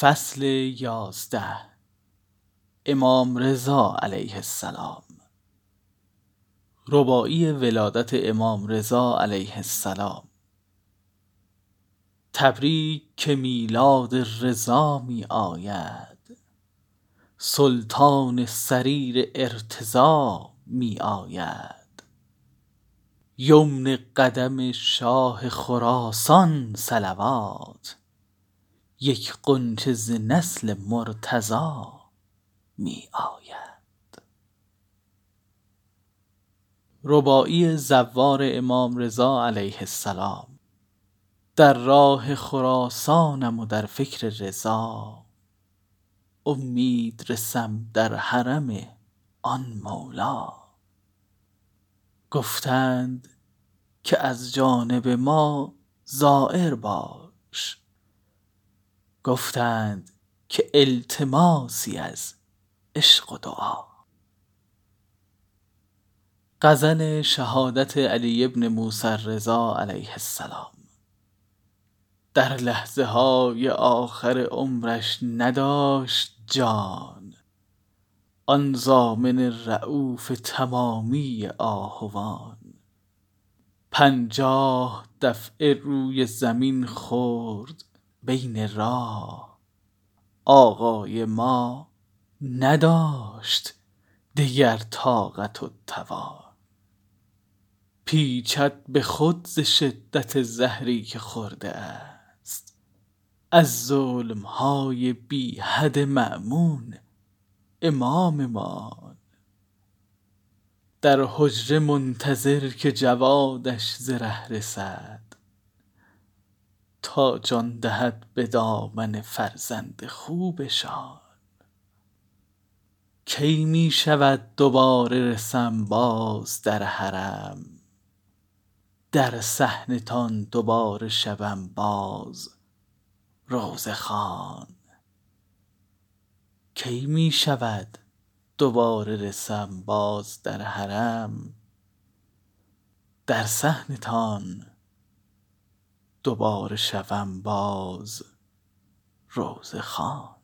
فصل یازده. امام رضا علیه السلام. رباعی ولادت امام رضا علیه السلام. تبریک که میلاد رضا می آید سلطان سریر ارتضا می آید یمن قدم شاه خراسان صلوات. یک غنچه ز نسل مرتضا می آید. رباعی زوار امام رضا علیه السلام در راه خراسانم و در فکر رضا امید رسم در حرم آن مولا. گفتند که از جانب ما زایر باش گفتند که التماسی از عشق و دعا. غزل شهادت علی بن موسی الرضا علیه السلام. در لحظه های آخر عمرش نداشت جان. آن ضامن ریوف تمامی آهوان. پنجاه دفعه روی زمین خورد بین راه آقای ما نداشت دگر طاقت و توان پیچد به خود ز شدت زهری که خورده است. از ظلم های بی حد مأمون اماممان در حجره منتظر که جوادش ز ره رسد. تا جان دهد به دامن فرزند خوبشان. کی می شود دوباره رسم باز در حرم؟ در صحنتان دوباره شوم باز روضه خوان کی می شود دوباره رسم باز در حرم؟ در صحنتان دوباره شوم باز روضه خوان